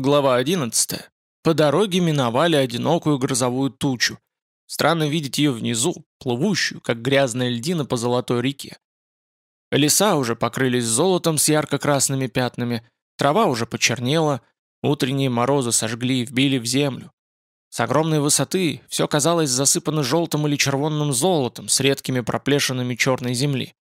Глава 11. По дороге миновали одинокую грозовую тучу. Странно видеть ее внизу, плывущую, как грязная льдина по золотой реке. Леса уже покрылись золотом с ярко-красными пятнами, трава уже почернела, утренние морозы сожгли и вбили в землю. С огромной высоты все казалось засыпано желтым или червонным золотом с редкими проплешинами черной земли.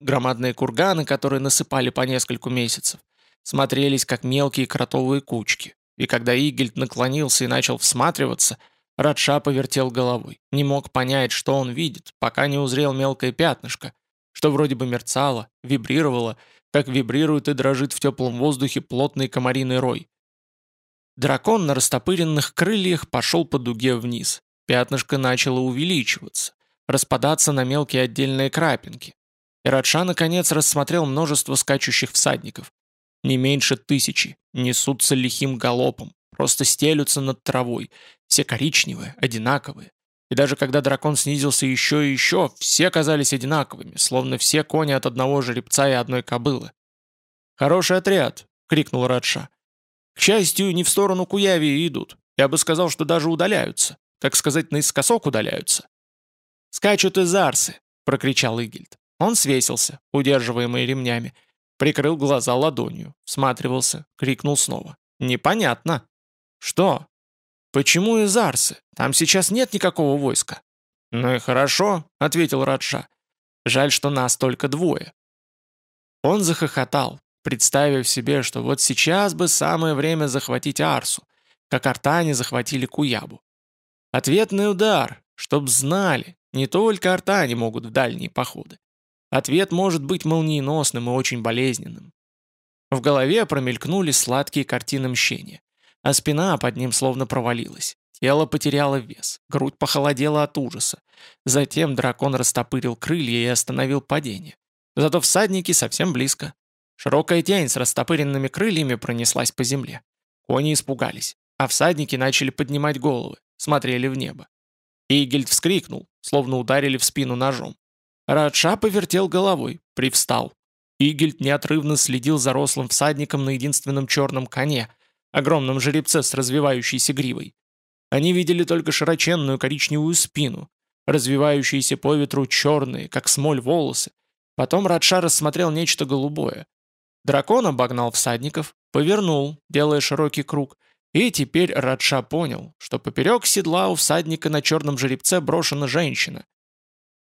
Громадные курганы, которые насыпали по нескольку месяцев, смотрелись как мелкие кротовые кучки. И когда Игельд наклонился и начал всматриваться, Радша повертел головой. Не мог понять, что он видит, пока не узрел мелкое пятнышко, что вроде бы мерцало, вибрировало, как вибрирует и дрожит в теплом воздухе плотный комариный рой. Дракон на растопыренных крыльях пошел по дуге вниз. Пятнышко начало увеличиваться, распадаться на мелкие отдельные крапинки. И Радша наконец рассмотрел множество скачущих всадников. Не меньше тысячи, несутся лихим галопом, просто стелются над травой, все коричневые, одинаковые. И даже когда дракон снизился еще и еще, все казались одинаковыми, словно все кони от одного жеребца и одной кобылы. «Хороший отряд!» — крикнул Радша. «К счастью, не в сторону Куяви идут. Я бы сказал, что даже удаляются. Так сказать, наискосок удаляются». «Скачут из Арсы!» — прокричал Игельд. Он свесился, удерживаемый ремнями, Прикрыл глаза ладонью, всматривался, крикнул снова. «Непонятно». «Что?» «Почему из Арсы? Там сейчас нет никакого войска». «Ну и хорошо», — ответил Радша. «Жаль, что нас только двое». Он захохотал, представив себе, что вот сейчас бы самое время захватить Арсу, как артане захватили Куябу. Ответный удар, чтоб знали, не только артане могут в дальние походы. Ответ может быть молниеносным и очень болезненным. В голове промелькнули сладкие картины мщения, а спина под ним словно провалилась. Тело потеряло вес, грудь похолодела от ужаса. Затем дракон растопырил крылья и остановил падение. Зато всадники совсем близко. Широкая тень с растопыренными крыльями пронеслась по земле. Кони испугались, а всадники начали поднимать головы, смотрели в небо. Игельд вскрикнул, словно ударили в спину ножом. Радша повертел головой, привстал. Игельд неотрывно следил за рослым всадником на единственном черном коне, огромном жеребце с развивающейся гривой. Они видели только широченную коричневую спину, развивающиеся по ветру черные, как смоль, волосы. Потом Радша рассмотрел нечто голубое. Дракон обогнал всадников, повернул, делая широкий круг, и теперь Радша понял, что поперек седла у всадника на черном жеребце брошена женщина,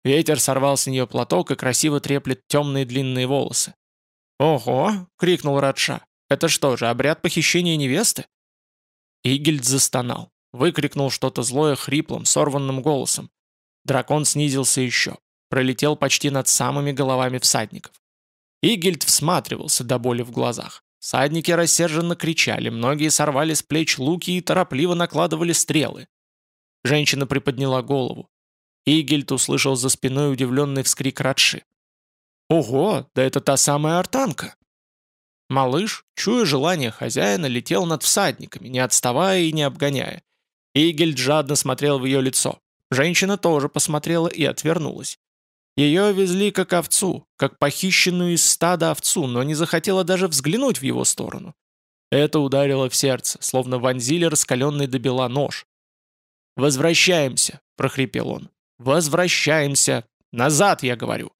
Ветер сорвал с нее платок и красиво треплет темные длинные волосы. «Ого!» — крикнул Радша. «Это что же, обряд похищения невесты?» Игельд застонал, выкрикнул что-то злое хриплым, сорванным голосом. Дракон снизился еще, пролетел почти над самыми головами всадников. Игельд всматривался до боли в глазах. Всадники рассерженно кричали, многие сорвали с плеч луки и торопливо накладывали стрелы. Женщина приподняла голову. Игельд услышал за спиной удивленный вскрик Радши. «Ого, да это та самая артанка!» Малыш, чуя желание хозяина, летел над всадниками, не отставая и не обгоняя. Игельд жадно смотрел в ее лицо. Женщина тоже посмотрела и отвернулась. Ее везли как овцу, как похищенную из стада овцу, но не захотела даже взглянуть в его сторону. Это ударило в сердце, словно вонзили раскаленный до бела нож. «Возвращаемся», — прохрипел он. «Возвращаемся! Назад, я говорю!»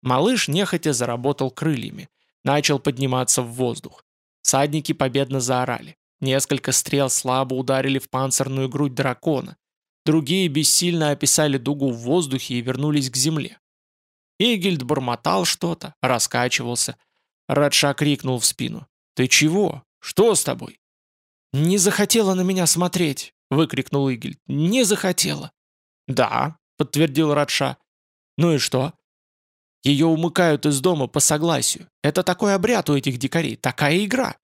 Малыш нехотя заработал крыльями, начал подниматься в воздух. Садники победно заорали. Несколько стрел слабо ударили в панцирную грудь дракона. Другие бессильно описали дугу в воздухе и вернулись к земле. Игельд бормотал что-то, раскачивался. Радша крикнул в спину. «Ты чего? Что с тобой?» «Не захотела на меня смотреть!» — выкрикнул Игельд. «Не захотела!» «Да», — подтвердил Радша. «Ну и что?» «Ее умыкают из дома по согласию. Это такой обряд у этих дикарей, такая игра».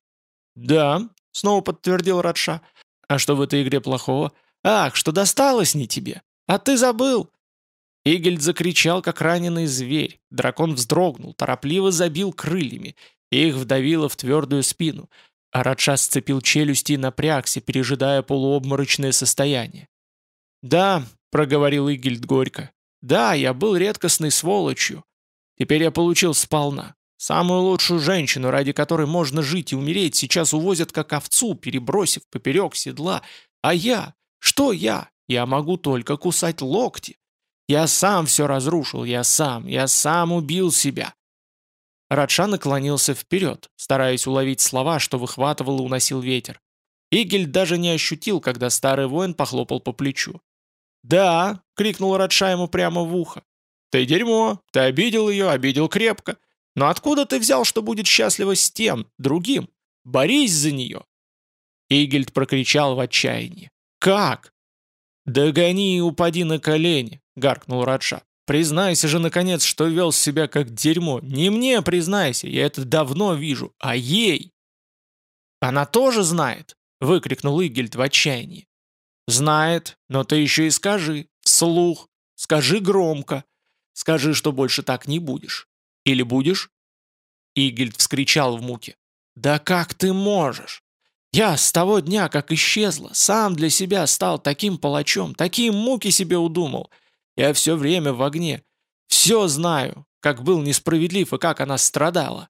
«Да», — снова подтвердил Радша. «А что в этой игре плохого? Ах, что досталось не тебе! А ты забыл!» Игельд закричал, как раненый зверь. Дракон вздрогнул, торопливо забил крыльями. Их вдавило в твердую спину. А Радша сцепил челюсти и напрягся, пережидая полуобморочное состояние. «Да, — проговорил Игельд горько. «Да, я был редкостной сволочью. Теперь я получил сполна. Самую лучшую женщину, ради которой можно жить и умереть, сейчас увозят как овцу, перебросив поперек седла. А я? Что я? Я могу только кусать локти. Я сам все разрушил, я сам, я сам убил себя. Радша наклонился вперед, стараясь уловить слова, что выхватывал и уносил ветер. Игель даже не ощутил, когда старый воин похлопал по плечу. «Да!» — крикнул Радша ему прямо в ухо. «Ты дерьмо! Ты обидел ее, обидел крепко! Но откуда ты взял, что будет счастлива с тем, другим? Борись за нее!» Игельд прокричал в отчаянии. «Как?» «Догони и упади на колени!» — гаркнул Раджа. «Признайся же, наконец, что вел себя как дерьмо. Не мне признайся, я это давно вижу, а ей!» «Она тоже знает!» — выкрикнул Игельд в отчаянии. «Знает, но ты еще и скажи, вслух, скажи громко. Скажи, что больше так не будешь. Или будешь?» Игельд вскричал в муке. «Да как ты можешь? Я с того дня, как исчезла, сам для себя стал таким палачом, такие муки себе удумал. Я все время в огне. Все знаю, как был несправедлив и как она страдала».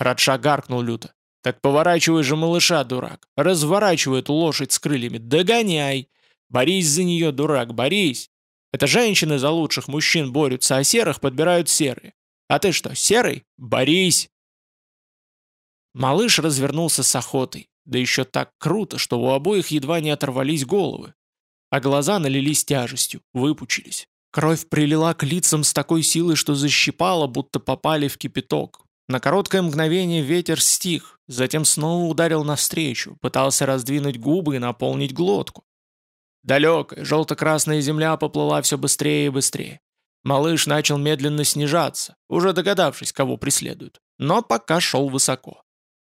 Радша гаркнул люто. «Так поворачивай же малыша, дурак. Разворачивай эту лошадь с крыльями. Догоняй! Борись за нее, дурак, борись! Это женщины за лучших мужчин борются, а серых подбирают серые. А ты что, серый? Борись!» Малыш развернулся с охотой, да еще так круто, что у обоих едва не оторвались головы. А глаза налились тяжестью, выпучились. Кровь прилила к лицам с такой силой, что защипала, будто попали в кипяток. На короткое мгновение ветер стих, затем снова ударил навстречу, пытался раздвинуть губы и наполнить глотку. Далекая, желто-красная земля поплыла все быстрее и быстрее. Малыш начал медленно снижаться, уже догадавшись, кого преследуют, но пока шел высоко.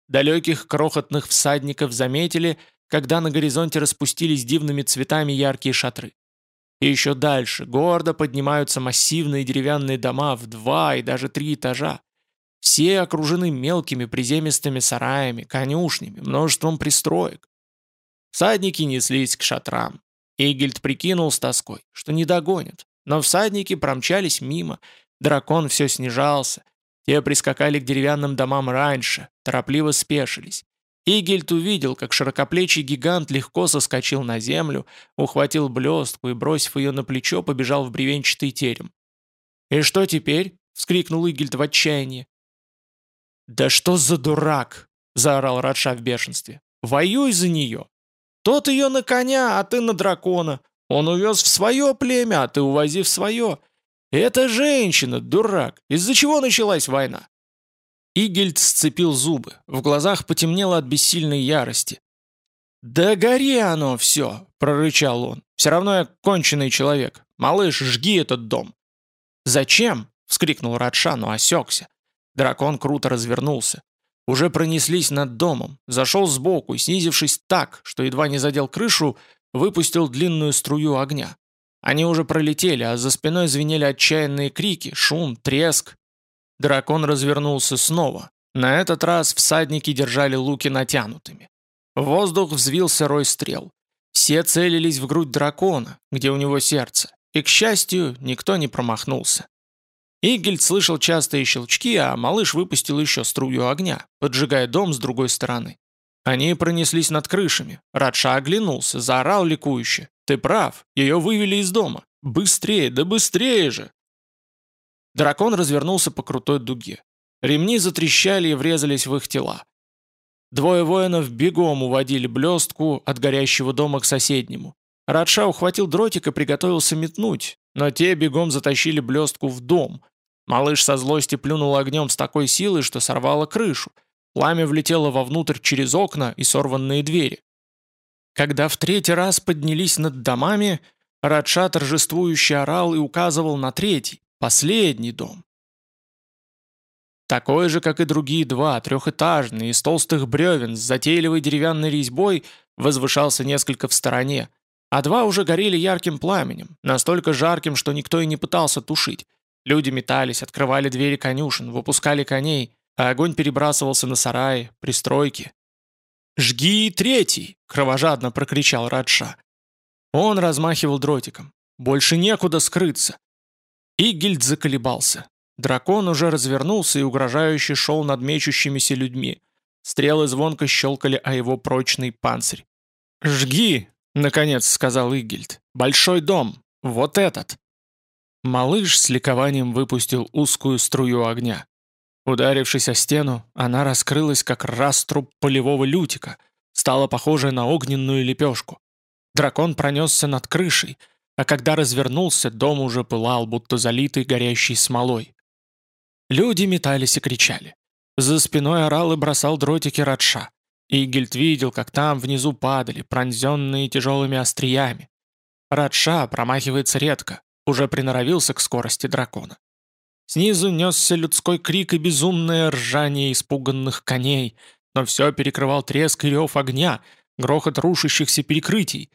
Далеких крохотных всадников заметили, когда на горизонте распустились дивными цветами яркие шатры. И еще дальше гордо поднимаются массивные деревянные дома в два и даже три этажа. Все окружены мелкими приземистыми сараями, конюшнями, множеством пристроек. Всадники неслись к шатрам. Игельд прикинул с тоской, что не догонят. Но всадники промчались мимо, дракон все снижался. Те прискакали к деревянным домам раньше, торопливо спешились. Игельд увидел, как широкоплечий гигант легко соскочил на землю, ухватил блестку и, бросив ее на плечо, побежал в бревенчатый терем. «И что теперь?» — вскрикнул Игельд в отчаянии. «Да что за дурак!» — заорал Радша в бешенстве. «Воюй за нее! Тот ее на коня, а ты на дракона. Он увез в свое племя, а ты увози в свое. Это женщина, дурак. Из-за чего началась война?» Игельд сцепил зубы, в глазах потемнело от бессильной ярости. «Да гори оно все!» — прорычал он. «Все равно я конченый человек. Малыш, жги этот дом!» «Зачем?» — вскрикнул Радша, но осекся. Дракон круто развернулся. Уже пронеслись над домом, зашел сбоку и, снизившись так, что едва не задел крышу, выпустил длинную струю огня. Они уже пролетели, а за спиной звенели отчаянные крики, шум, треск. Дракон развернулся снова. На этот раз всадники держали луки натянутыми. В воздух взвился рой стрел. Все целились в грудь дракона, где у него сердце, и, к счастью, никто не промахнулся. Игельд слышал частые щелчки, а малыш выпустил еще струю огня, поджигая дом с другой стороны. Они пронеслись над крышами. Радша оглянулся, заорал ликующе. «Ты прав, ее вывели из дома. Быстрее, да быстрее же!» Дракон развернулся по крутой дуге. Ремни затрещали и врезались в их тела. Двое воинов бегом уводили блестку от горящего дома к соседнему. Радша ухватил дротик и приготовился метнуть, но те бегом затащили блестку в дом. Малыш со злости плюнул огнем с такой силой, что сорвало крышу. Пламя влетело вовнутрь через окна и сорванные двери. Когда в третий раз поднялись над домами, Радша торжествующе орал и указывал на третий, последний дом. Такой же, как и другие два, трехэтажный, из толстых бревен, с затейливой деревянной резьбой, возвышался несколько в стороне, а два уже горели ярким пламенем, настолько жарким, что никто и не пытался тушить. Люди метались, открывали двери конюшен, выпускали коней, а огонь перебрасывался на сараи, пристройки. «Жги третий!» — кровожадно прокричал Радша. Он размахивал дротиком. «Больше некуда скрыться!» Игельд заколебался. Дракон уже развернулся и угрожающе шел над мечущимися людьми. Стрелы звонко щелкали о его прочный панцирь. «Жги!» — наконец сказал Игельд. «Большой дом! Вот этот!» Малыш с ликованием выпустил узкую струю огня. Ударившись о стену, она раскрылась, как раструб полевого лютика, стала похожей на огненную лепешку. Дракон пронесся над крышей, а когда развернулся, дом уже пылал, будто залитый горящей смолой. Люди метались и кричали. За спиной орал и бросал дротики Радша. Игельд видел, как там внизу падали, пронзенные тяжелыми остриями. Радша промахивается редко, уже приноровился к скорости дракона. Снизу несся людской крик и безумное ржание испуганных коней, но все перекрывал треск и рев огня, грохот рушащихся перекрытий.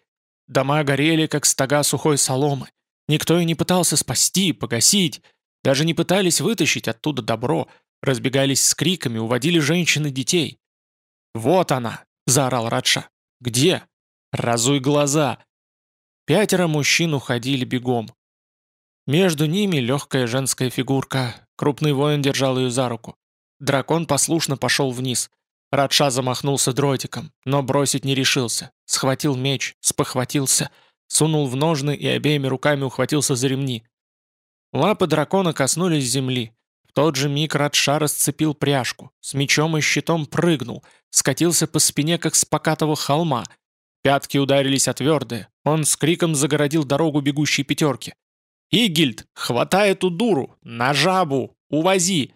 Дома горели, как стога сухой соломы. Никто и не пытался спасти, погасить, даже не пытались вытащить оттуда добро, разбегались с криками, уводили женщин и детей. «Вот она!» — заорал Радша. «Где?» «Разуй глаза!» Пятеро мужчин уходили бегом. Между ними легкая женская фигурка. Крупный воин держал ее за руку. Дракон послушно пошел вниз. Радша замахнулся дротиком, но бросить не решился. Схватил меч, спохватился, сунул в ножны и обеими руками ухватился за ремни. Лапы дракона коснулись земли. В тот же миг Радша расцепил пряжку, с мечом и щитом прыгнул, скатился по спине, как с покатого холма. Пятки ударились о твердое. Он с криком загородил дорогу бегущей пятерки. «Игильд, хватай эту дуру! На жабу! Увози!»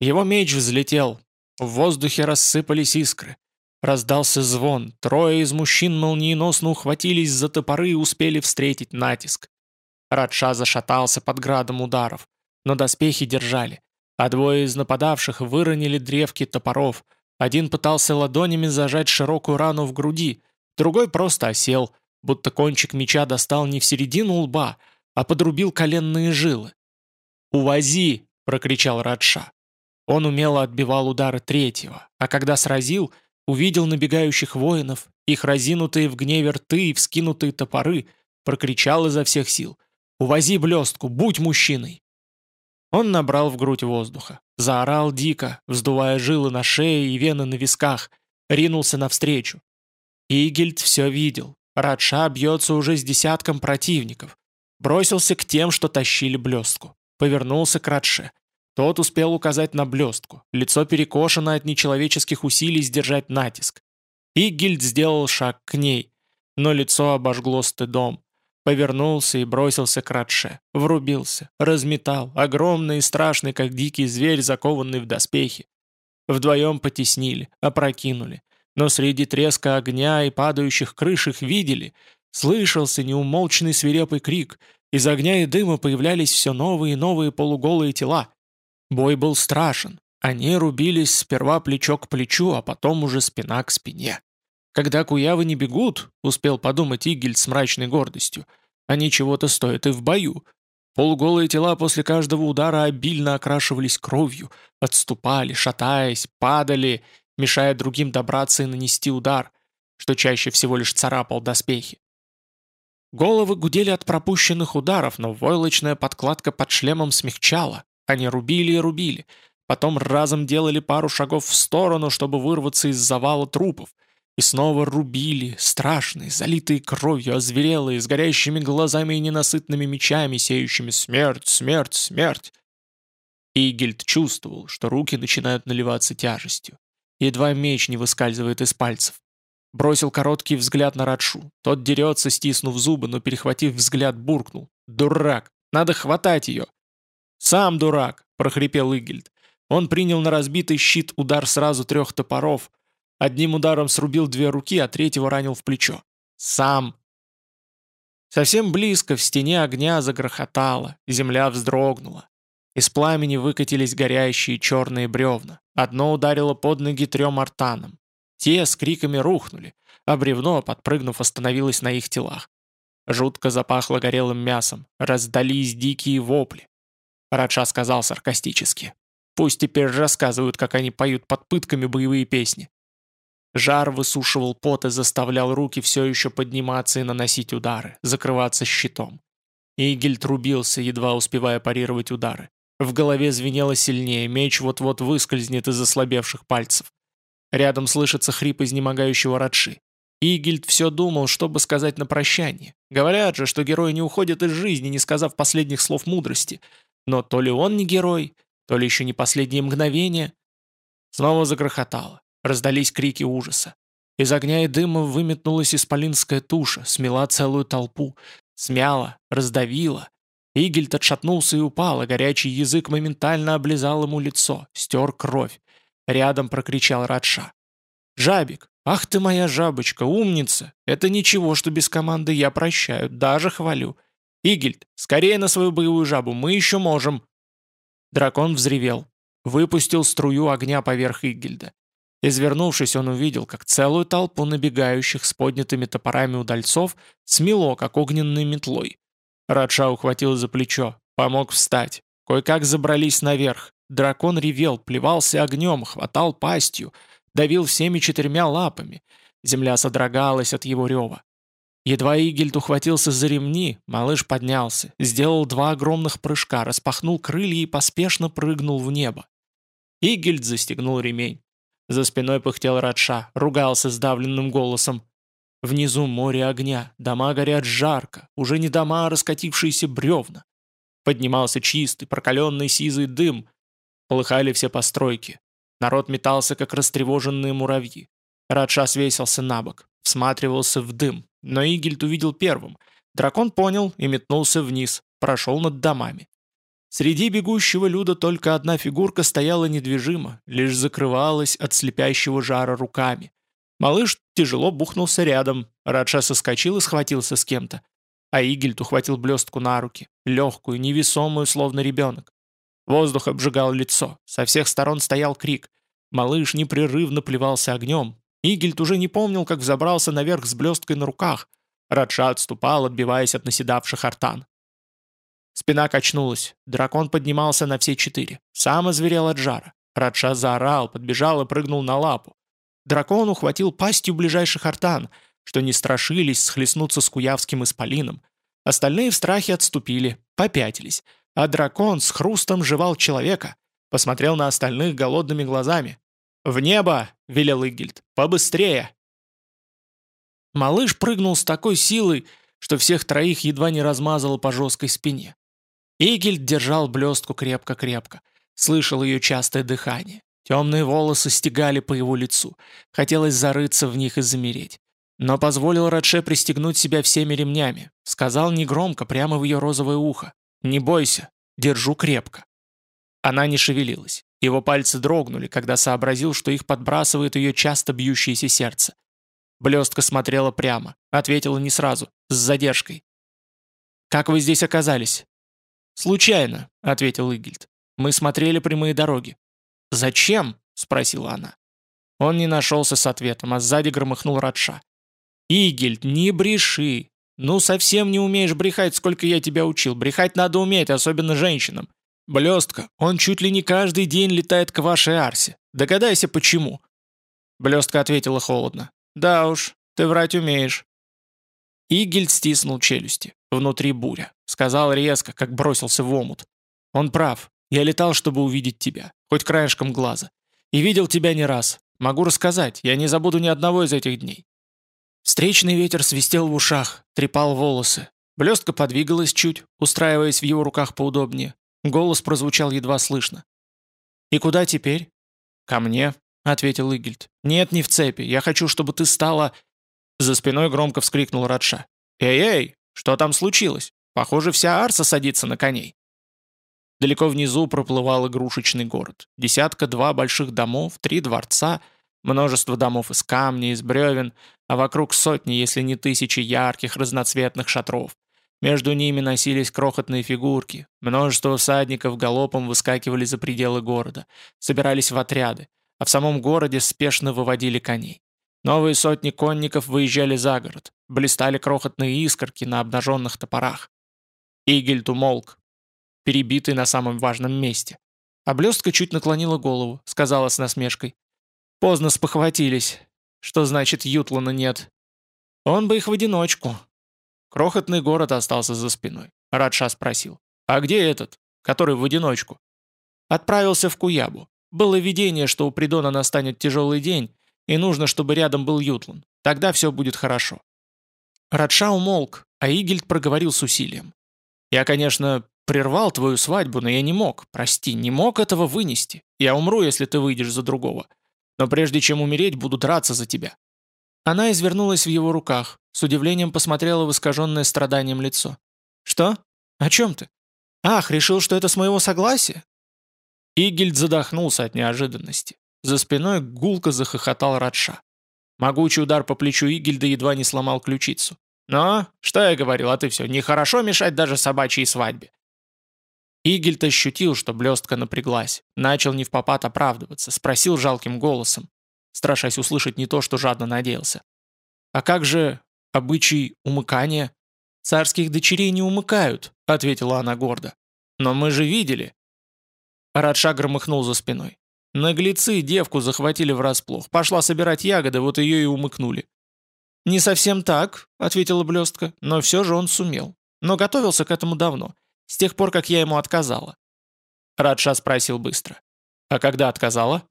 Его меч взлетел. В воздухе рассыпались искры. Раздался звон. Трое из мужчин молниеносно ухватились за топоры и успели встретить натиск. Радша зашатался под градом ударов, но доспехи держали, а двое из нападавших выронили древки топоров. Один пытался ладонями зажать широкую рану в груди, другой просто осел, будто кончик меча достал не в середину лба, а подрубил коленные жилы. «Увози!» — прокричал Радша. Он умело отбивал удары третьего, а когда сразил, увидел набегающих воинов, их разинутые в гневе рты и вскинутые топоры, прокричал изо всех сил. «Увози блестку, будь мужчиной!» Он набрал в грудь воздуха, заорал дико, вздувая жилы на шее и вены на висках, ринулся навстречу. Игельд все видел. Радша бьется уже с десятком противников. Бросился к тем, что тащили блестку. Повернулся к Радше. Тот успел указать на блестку. Лицо перекошено от нечеловеческих усилий сдержать натиск. Игильд сделал шаг к ней, но лицо обожгло стыдом. Повернулся и бросился к Радше. Врубился, разметал, огромный и страшный, как дикий зверь, закованный в доспехи. Вдвоем потеснили, опрокинули. Но среди треска огня и падающих крыш их видели — Слышался неумолчный свирепый крик. Из огня и дыма появлялись все новые и новые полуголые тела. Бой был страшен. Они рубились сперва плечо к плечу, а потом уже спина к спине. Когда куявы не бегут, успел подумать Игель с мрачной гордостью, они чего-то стоят и в бою. Полуголые тела после каждого удара обильно окрашивались кровью, отступали, шатаясь, падали, мешая другим добраться и нанести удар, что чаще всего лишь царапал доспехи. Головы гудели от пропущенных ударов, но войлочная подкладка под шлемом смягчала. Они рубили и рубили. Потом разом делали пару шагов в сторону, чтобы вырваться из завала трупов. И снова рубили, страшные, залитые кровью, озверелые, с горящими глазами и ненасытными мечами, сеющими смерть, смерть, смерть. Игельд чувствовал, что руки начинают наливаться тяжестью. Едва меч не выскальзывает из пальцев. Бросил короткий взгляд на Радшу. Тот дерется, стиснув зубы, но, перехватив взгляд, буркнул. «Дурак! Надо хватать ее!» «Сам дурак!» — прохрипел Игельд. Он принял на разбитый щит удар сразу трех топоров. Одним ударом срубил две руки, а третьего ранил в плечо. «Сам!» Совсем близко в стене огня загрохотало, земля вздрогнула. Из пламени выкатились горящие черные бревна. Одно ударило под ноги трем артанам. Те с криками рухнули, а бревно, подпрыгнув, остановилось на их телах. Жутко запахло горелым мясом, раздались дикие вопли. Радша сказал саркастически. «Пусть теперь рассказывают, как они поют под пытками боевые песни». Жар высушивал пот и заставлял руки все еще подниматься и наносить удары, закрываться щитом. Игель трубился, едва успевая парировать удары. В голове звенело сильнее, меч вот-вот выскользнет из ослабевших пальцев. Рядом слышится хрип изнемогающего Радши. Игельд все думал, что бы сказать на прощание. Говорят же, что герои не уходят из жизни, не сказав последних слов мудрости. Но то ли он не герой, то ли еще не последние мгновения. Снова загрохотало. Раздались крики ужаса. Из огня и дыма выметнулась исполинская туша, смела целую толпу, смяла, раздавила. Игельд отшатнулся и упал, а горячий язык моментально облизал ему лицо, стер кровь. Рядом прокричал Радша. «Жабик! Ах ты моя жабочка, умница! Это ничего, что без команды я прощаю, даже хвалю. Игельд, скорее на свою боевую жабу, мы еще можем!» Дракон взревел, выпустил струю огня поверх Игельда. Извернувшись, он увидел, как целую толпу набегающих с поднятыми топорами удальцов смело, как огненной метлой. Радша ухватил за плечо, помог встать. Кое-как забрались наверх. Дракон ревел, плевался огнем, хватал пастью, давил всеми четырьмя лапами. Земля содрогалась от его рева. Едва Игельд ухватился за ремни, малыш поднялся, сделал два огромных прыжка, распахнул крылья и поспешно прыгнул в небо. Игельд застегнул ремень. За спиной пыхтел Радша, ругался сдавленным голосом. Внизу море огня, дома горят жарко, уже не дома, а раскатившиеся бревна. Поднимался чистый, прокаленный сизый дым. Полыхали все постройки. Народ метался, как растревоженные муравьи. Радша свесился на бок, всматривался в дым, но Игельд увидел первым. Дракон понял и метнулся вниз, прошел над домами. Среди бегущего люда только одна фигурка стояла недвижимо, лишь закрывалась от слепящего жара руками. Малыш тяжело бухнулся рядом, Радша соскочил и схватился с кем-то. А Игельд ухватил блестку на руки, легкую, невесомую, словно ребенок. Воздух обжигал лицо, со всех сторон стоял крик. Малыш непрерывно плевался огнем. Игельд уже не помнил, как взобрался наверх с блесткой на руках. Радша отступал, отбиваясь от наседавших артан. Спина качнулась. Дракон поднимался на все четыре. Сам озверел от жара. Радша заорал, подбежал и прыгнул на лапу. Дракон ухватил пастью ближайших артан, что не страшились схлестнуться с куявским исполином. Остальные в страхе отступили, попятились, а дракон с хрустом жевал человека, посмотрел на остальных голодными глазами. «В небо!» — велел Игельд. «Побыстрее!» Малыш прыгнул с такой силой, что всех троих едва не размазало по жесткой спине. Игельд держал блестку крепко-крепко, слышал ее частое дыхание. Темные волосы стегали по его лицу. Хотелось зарыться в них и замереть. Но позволил Радше пристегнуть себя всеми ремнями. Сказал негромко, прямо в ее розовое ухо. «Не бойся, держу крепко». Она не шевелилась. Его пальцы дрогнули, когда сообразил, что их подбрасывает ее часто бьющееся сердце. Блестка смотрела прямо, ответила не сразу, с задержкой. «Как вы здесь оказались?» «Случайно», — ответил Игельд. «Мы смотрели прямые дороги». «Зачем?» — спросила она. Он не нашелся с ответом, а сзади громыхнул Радша. «Игельд, не бреши! Ну, совсем не умеешь брехать, сколько я тебя учил. Брехать надо уметь, особенно женщинам. Блестка, он чуть ли не каждый день летает к вашей Арсе. Догадайся, почему?» Блестка ответила холодно. «Да уж, ты врать умеешь». Игельд стиснул челюсти. Внутри буря. Сказал резко, как бросился в омут. Он прав. Я летал, чтобы увидеть тебя. Хоть краешком глаза. И видел тебя не раз. Могу рассказать. Я не забуду ни одного из этих дней. Встречный ветер свистел в ушах, трепал волосы. Блестка подвигалась чуть, устраиваясь в его руках поудобнее. Голос прозвучал едва слышно. «И куда теперь?» «Ко мне», — ответил Игельд. «Нет, не в цепи. Я хочу, чтобы ты стала...» За спиной громко вскрикнул Радша. «Эй-эй, что там случилось? Похоже, вся Арса садится на коней». Далеко внизу проплывал игрушечный город. Десятка-два больших домов, три дворца, множество домов из камня, из бревен, а вокруг сотни, если не тысячи ярких разноцветных шатров. Между ними носились крохотные фигурки. Множество всадников галопом выскакивали за пределы города, собирались в отряды, а в самом городе спешно выводили коней. Новые сотни конников выезжали за город, блистали крохотные искорки на обнаженных топорах. Игельд умолк, перебитый на самом важном месте. А блестка чуть наклонила голову, сказала с насмешкой. «Поздно спохватились. Что значит Ютлана нет? Он бы их в одиночку». Крохотный город остался за спиной. Радша спросил. «А где этот, который в одиночку?» Отправился в Куябу. Было видение, что у Придона настанет тяжелый день, и нужно, чтобы рядом был Ютлан. Тогда все будет хорошо. Радша умолк, а Игельд проговорил с усилием. «Я, конечно, прервал твою свадьбу, но я не мог, прости, не мог этого вынести. Я умру, если ты выйдешь за другого. Но прежде чем умереть, буду драться за тебя». Она извернулась в его руках, с удивлением посмотрела в искаженное страданием лицо. «Что? О чем ты? Ах, решил, что это с моего согласия?» Игельд задохнулся от неожиданности. За спиной гулко захохотал Радша. Могучий удар по плечу Игельда едва не сломал ключицу. «Но, что я говорил, а ты все, нехорошо мешать даже собачьей свадьбе». Игельд ощутил, что блестка напряглась, начал не в попад оправдываться, спросил жалким голосом, страшась услышать не то, что жадно надеялся. «А как же обычай умыкания?» «Царских дочерей не умыкают», — ответила она гордо. «Но мы же видели». Радша громыхнул за спиной. Наглецы девку захватили врасплох. Пошла собирать ягоды, вот ее и умыкнули. «Не совсем так», — ответила блестка, но все же он сумел. Но готовился к этому давно, с тех пор, как я ему отказала. Радша спросил быстро. «А когда отказала?»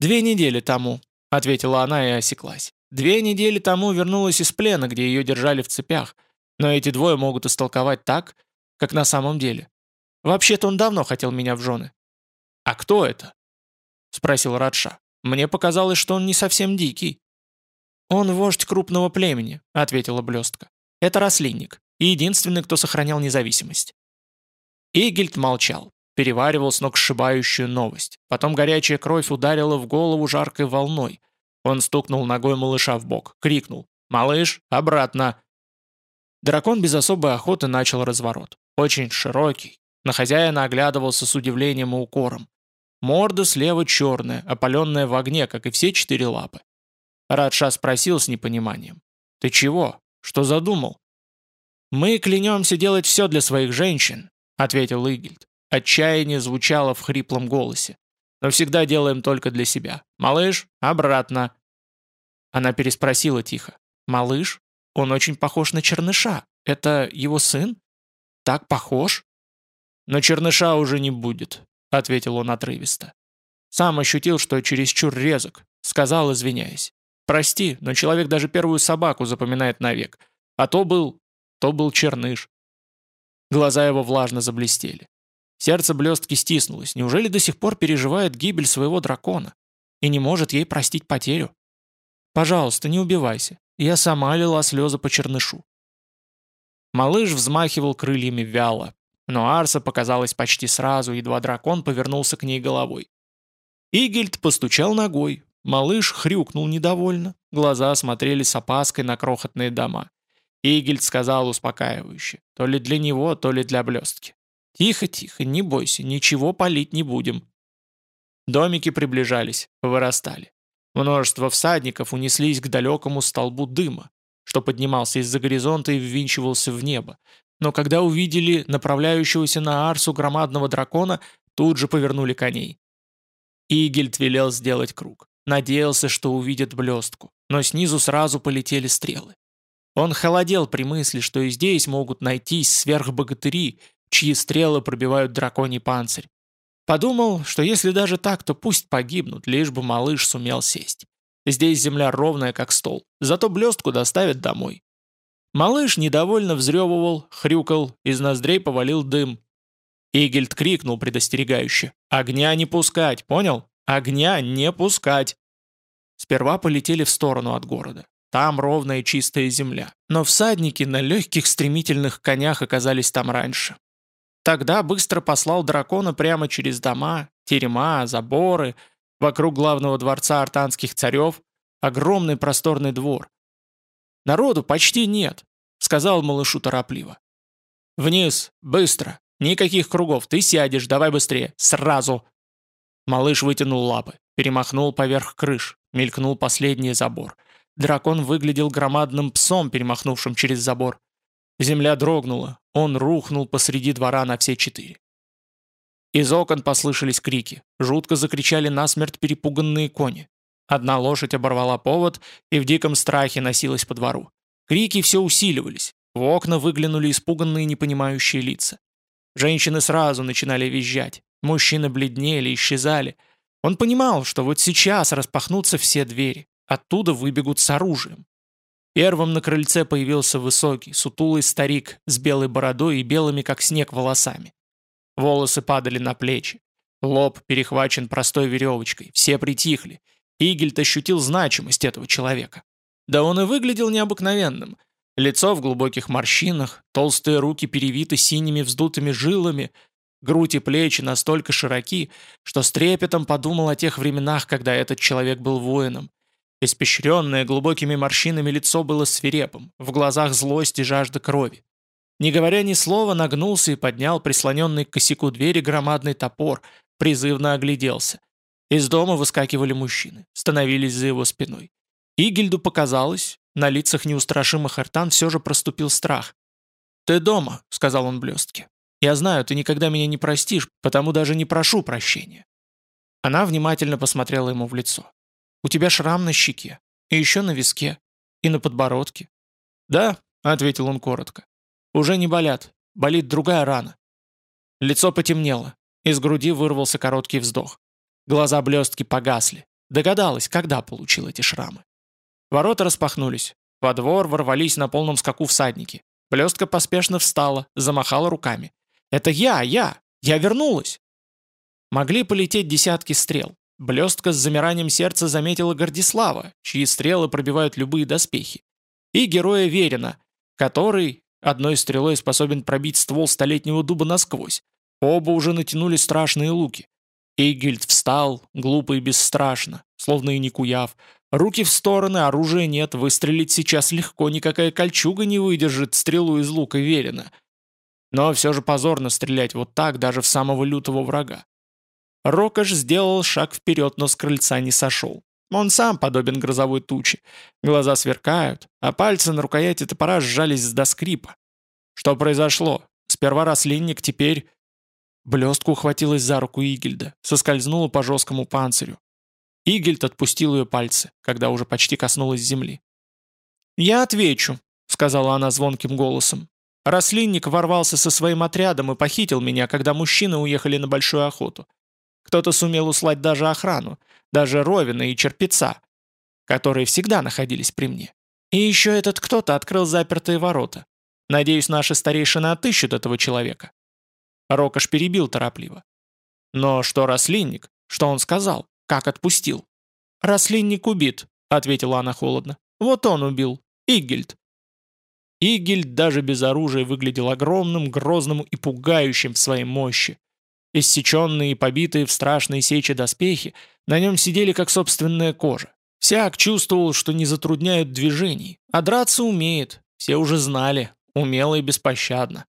«Две недели тому», — ответила она и осеклась. «Две недели тому вернулась из плена, где ее держали в цепях, но эти двое могут истолковать так, как на самом деле. Вообще-то он давно хотел меня в жены». «А кто это?» — спросил Радша. «Мне показалось, что он не совсем дикий». «Он вождь крупного племени», — ответила блестка. «Это рослинник, и единственный, кто сохранял независимость». Игельд молчал, переваривал с ног сшибающую новость. Потом горячая кровь ударила в голову жаркой волной. Он стукнул ногой малыша в бок, крикнул «Малыш, обратно!». Дракон без особой охоты начал разворот. Очень широкий. На хозяина оглядывался с удивлением и укором. Морда слева черная, опаленная в огне, как и все четыре лапы. Радша спросил с непониманием. «Ты чего? Что задумал?» «Мы клянемся делать все для своих женщин», — ответил Игельд. Отчаяние звучало в хриплом голосе. «Но всегда делаем только для себя. Малыш, обратно!» Она переспросила тихо. «Малыш? Он очень похож на Черныша. Это его сын? Так похож?» «Но Черныша уже не будет. — ответил он отрывисто. Сам ощутил, что чересчур резок, сказал, извиняясь. «Прости, но человек даже первую собаку запоминает навек. А то был... то был черныш». Глаза его влажно заблестели. Сердце блестки стиснулось. Неужели до сих пор переживает гибель своего дракона? И не может ей простить потерю? «Пожалуйста, не убивайся. Я сама лила слезы по чернышу». Малыш взмахивал крыльями вяло, но Арса показалась почти сразу, едва дракон повернулся к ней головой. Игельд постучал ногой. Малыш хрюкнул недовольно. Глаза смотрели с опаской на крохотные дома. Игельд сказал успокаивающе. То ли для него, то ли для блестки. «Тихо, тихо, не бойся, ничего палить не будем». Домики приближались, вырастали. Множество всадников унеслись к далекому столбу дыма, что поднимался из-за горизонта и ввинчивался в небо, но когда увидели направляющегося на Арсу громадного дракона, тут же повернули коней. Игельд велел сделать круг. Надеялся, что увидит блестку, но снизу сразу полетели стрелы. Он холодел при мысли, что и здесь могут найтись сверхбогатыри, чьи стрелы пробивают драконий панцирь. Подумал, что если даже так, то пусть погибнут, лишь бы малыш сумел сесть. Здесь земля ровная, как стол, зато блестку доставят домой. Малыш недовольно взрёвывал, хрюкал, из ноздрей повалил дым. Игельд крикнул предостерегающе. «Огня не пускать, понял? Огня не пускать!» Сперва полетели в сторону от города. Там ровная чистая земля. Но всадники на легких стремительных конях оказались там раньше. Тогда быстро послал дракона прямо через дома, терема, заборы, вокруг главного дворца артанских царев, огромный просторный двор, Народу почти нет», — сказал малышу торопливо. «Вниз, быстро, никаких кругов, ты сядешь, давай быстрее, сразу!» Малыш вытянул лапы, перемахнул поверх крыш, мелькнул последний забор. Дракон выглядел громадным псом, перемахнувшим через забор. Земля дрогнула, он рухнул посреди двора на все четыре. Из окон послышались крики, жутко закричали насмерть перепуганные кони. Одна лошадь оборвала повод и в диком страхе носилась по двору. Крики все усиливались. В окна выглянули испуганные непонимающие лица. Женщины сразу начинали визжать. Мужчины бледнели, исчезали. Он понимал, что вот сейчас распахнутся все двери. Оттуда выбегут с оружием. Первым на крыльце появился высокий, сутулый старик с белой бородой и белыми, как снег, волосами. Волосы падали на плечи. Лоб перехвачен простой веревочкой. Все притихли. Игельт ощутил значимость этого человека. Да он и выглядел необыкновенным. Лицо в глубоких морщинах, толстые руки перевиты синими вздутыми жилами, грудь и плечи настолько широки, что с трепетом подумал о тех временах, когда этот человек был воином. Испещренное глубокими морщинами лицо было свирепым, в глазах злость и жажда крови. Не говоря ни слова, нагнулся и поднял прислоненный к косяку двери громадный топор, призывно огляделся. Из дома выскакивали мужчины, становились за его спиной. Игельду показалось, на лицах неустрашимых артан все же проступил страх. «Ты дома», — сказал он блестке. «Я знаю, ты никогда меня не простишь, потому даже не прошу прощения». Она внимательно посмотрела ему в лицо. «У тебя шрам на щеке, и еще на виске, и на подбородке». «Да», — ответил он коротко. «Уже не болят, болит другая рана». Лицо потемнело, из груди вырвался короткий вздох. Глаза блестки погасли. Догадалась, когда получил эти шрамы. Ворота распахнулись. Во двор ворвались на полном скаку всадники. Блестка поспешно встала, замахала руками. «Это я, я! Я вернулась!» Могли полететь десятки стрел. Блестка с замиранием сердца заметила Гордислава, чьи стрелы пробивают любые доспехи. И героя Верина, который одной стрелой способен пробить ствол столетнего дуба насквозь. Оба уже натянули страшные луки. Игельд встал, глупо и бесстрашно, словно и не куяв. Руки в стороны, оружия нет, выстрелить сейчас легко, никакая кольчуга не выдержит стрелу из лука верена. Но все же позорно стрелять вот так даже в самого лютого врага. Рокош сделал шаг вперед, но с крыльца не сошел. Он сам подобен грозовой туче. Глаза сверкают, а пальцы на рукояти топора сжались до скрипа. Что произошло? Сперва рослинник, теперь... Блестку ухватилась за руку Игельда, соскользнула по жесткому панцирю. Игельд отпустил ее пальцы, когда уже почти коснулась земли. «Я отвечу», — сказала она звонким голосом. «Рослинник ворвался со своим отрядом и похитил меня, когда мужчины уехали на большую охоту. Кто-то сумел услать даже охрану, даже Ровина и Черпеца, которые всегда находились при мне. И еще этот кто-то открыл запертые ворота. Надеюсь, наши старейшины отыщут этого человека». Рокош перебил торопливо. «Но что Рослинник? Что он сказал? Как отпустил?» «Рослинник убит», — ответила она холодно. «Вот он убил. Игельд». Игельд даже без оружия выглядел огромным, грозным и пугающим в своей мощи. Иссеченные и побитые в страшные сечи доспехи на нем сидели как собственная кожа. Всяк чувствовал, что не затрудняют движений, а драться умеет, все уже знали, умело и беспощадно.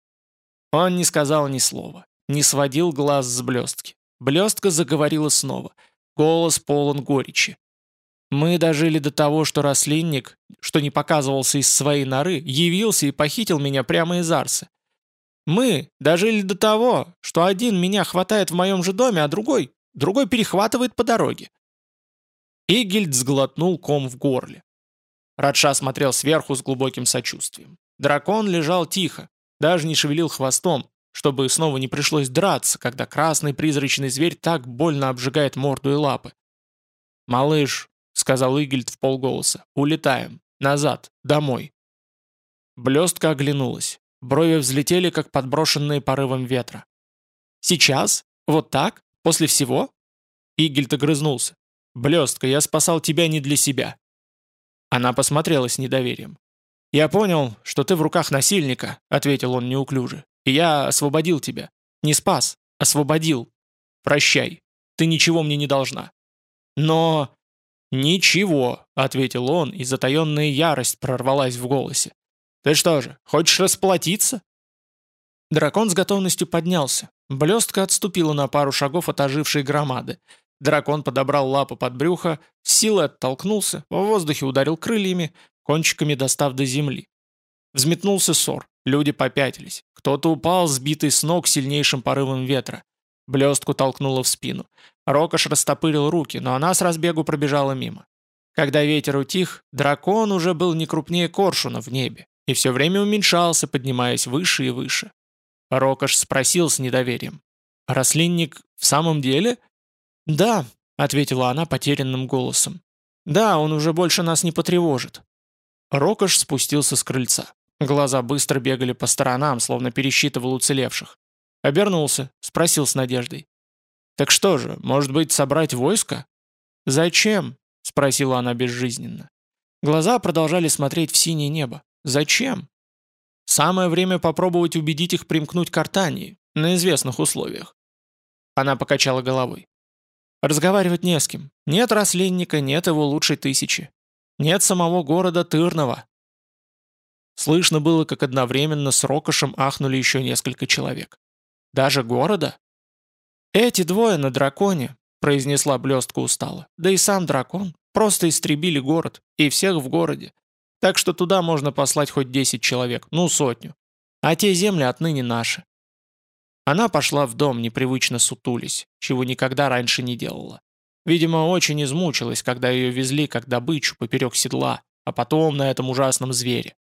Он не сказал ни слова, не сводил глаз с блестки. Блестка заговорила снова — Голос полон горечи. Мы дожили до того, что рослинник, что не показывался из своей норы, явился и похитил меня прямо из Арсы. Мы дожили до того, что один меня хватает в моем же доме, а другой, другой перехватывает по дороге. Игельд сглотнул ком в горле. Радша смотрел сверху с глубоким сочувствием. Дракон лежал тихо, даже не шевелил хвостом, чтобы снова не пришлось драться, когда красный призрачный зверь так больно обжигает морду и лапы. «Малыш», — сказал Игельд в полголоса, — «улетаем. Назад. Домой». Блестка оглянулась. Брови взлетели, как подброшенные порывом ветра. «Сейчас? Вот так? После всего?» Игельд огрызнулся. «Блестка, я спасал тебя не для себя». Она посмотрела с недоверием. «Я понял, что ты в руках насильника», — ответил он неуклюже. И я освободил тебя. Не спас, освободил. Прощай, ты ничего мне не должна. Но... «Ничего», — ответил он, и затаенная ярость прорвалась в голосе. «Ты что же, хочешь расплатиться?» Дракон с готовностью поднялся. Блестка отступила на пару шагов от ожившей громады. Дракон подобрал лапу под брюхо, с силой оттолкнулся, в воздухе ударил крыльями, кончиками достав до земли. Взметнулся ссор. Люди попятились. Кто-то упал, сбитый с ног сильнейшим порывом ветра. Блестку толкнуло в спину. Рокош растопырил руки, но она с разбегу пробежала мимо. Когда ветер утих, дракон уже был не крупнее коршуна в небе и все время уменьшался, поднимаясь выше и выше. Рокош спросил с недоверием. «Рослинник в самом деле?» «Да», — ответила она потерянным голосом. «Да, он уже больше нас не потревожит». Рокош спустился с крыльца. Глаза быстро бегали по сторонам, словно пересчитывал уцелевших. Обернулся, спросил с надеждой. «Так что же, может быть, собрать войско?» «Зачем?» — спросила она безжизненно. Глаза продолжали смотреть в синее небо. «Зачем?» «Самое время попробовать убедить их примкнуть к Артании, на известных условиях». Она покачала головой. «Разговаривать не с кем. Нет рослинника, нет его лучшей тысячи. Нет самого города Тырного». Слышно было, как одновременно с Рокошем ахнули еще несколько человек. «Даже города?» «Эти двое на драконе», — произнесла блестка устало. «Да и сам дракон. Просто истребили город. И всех в городе. Так что туда можно послать хоть 10 человек, ну сотню. А те земли отныне наши». Она пошла в дом, непривычно сутулись, чего никогда раньше не делала. Видимо, очень измучилась, когда ее везли как добычу поперек седла, а потом на этом ужасном звере.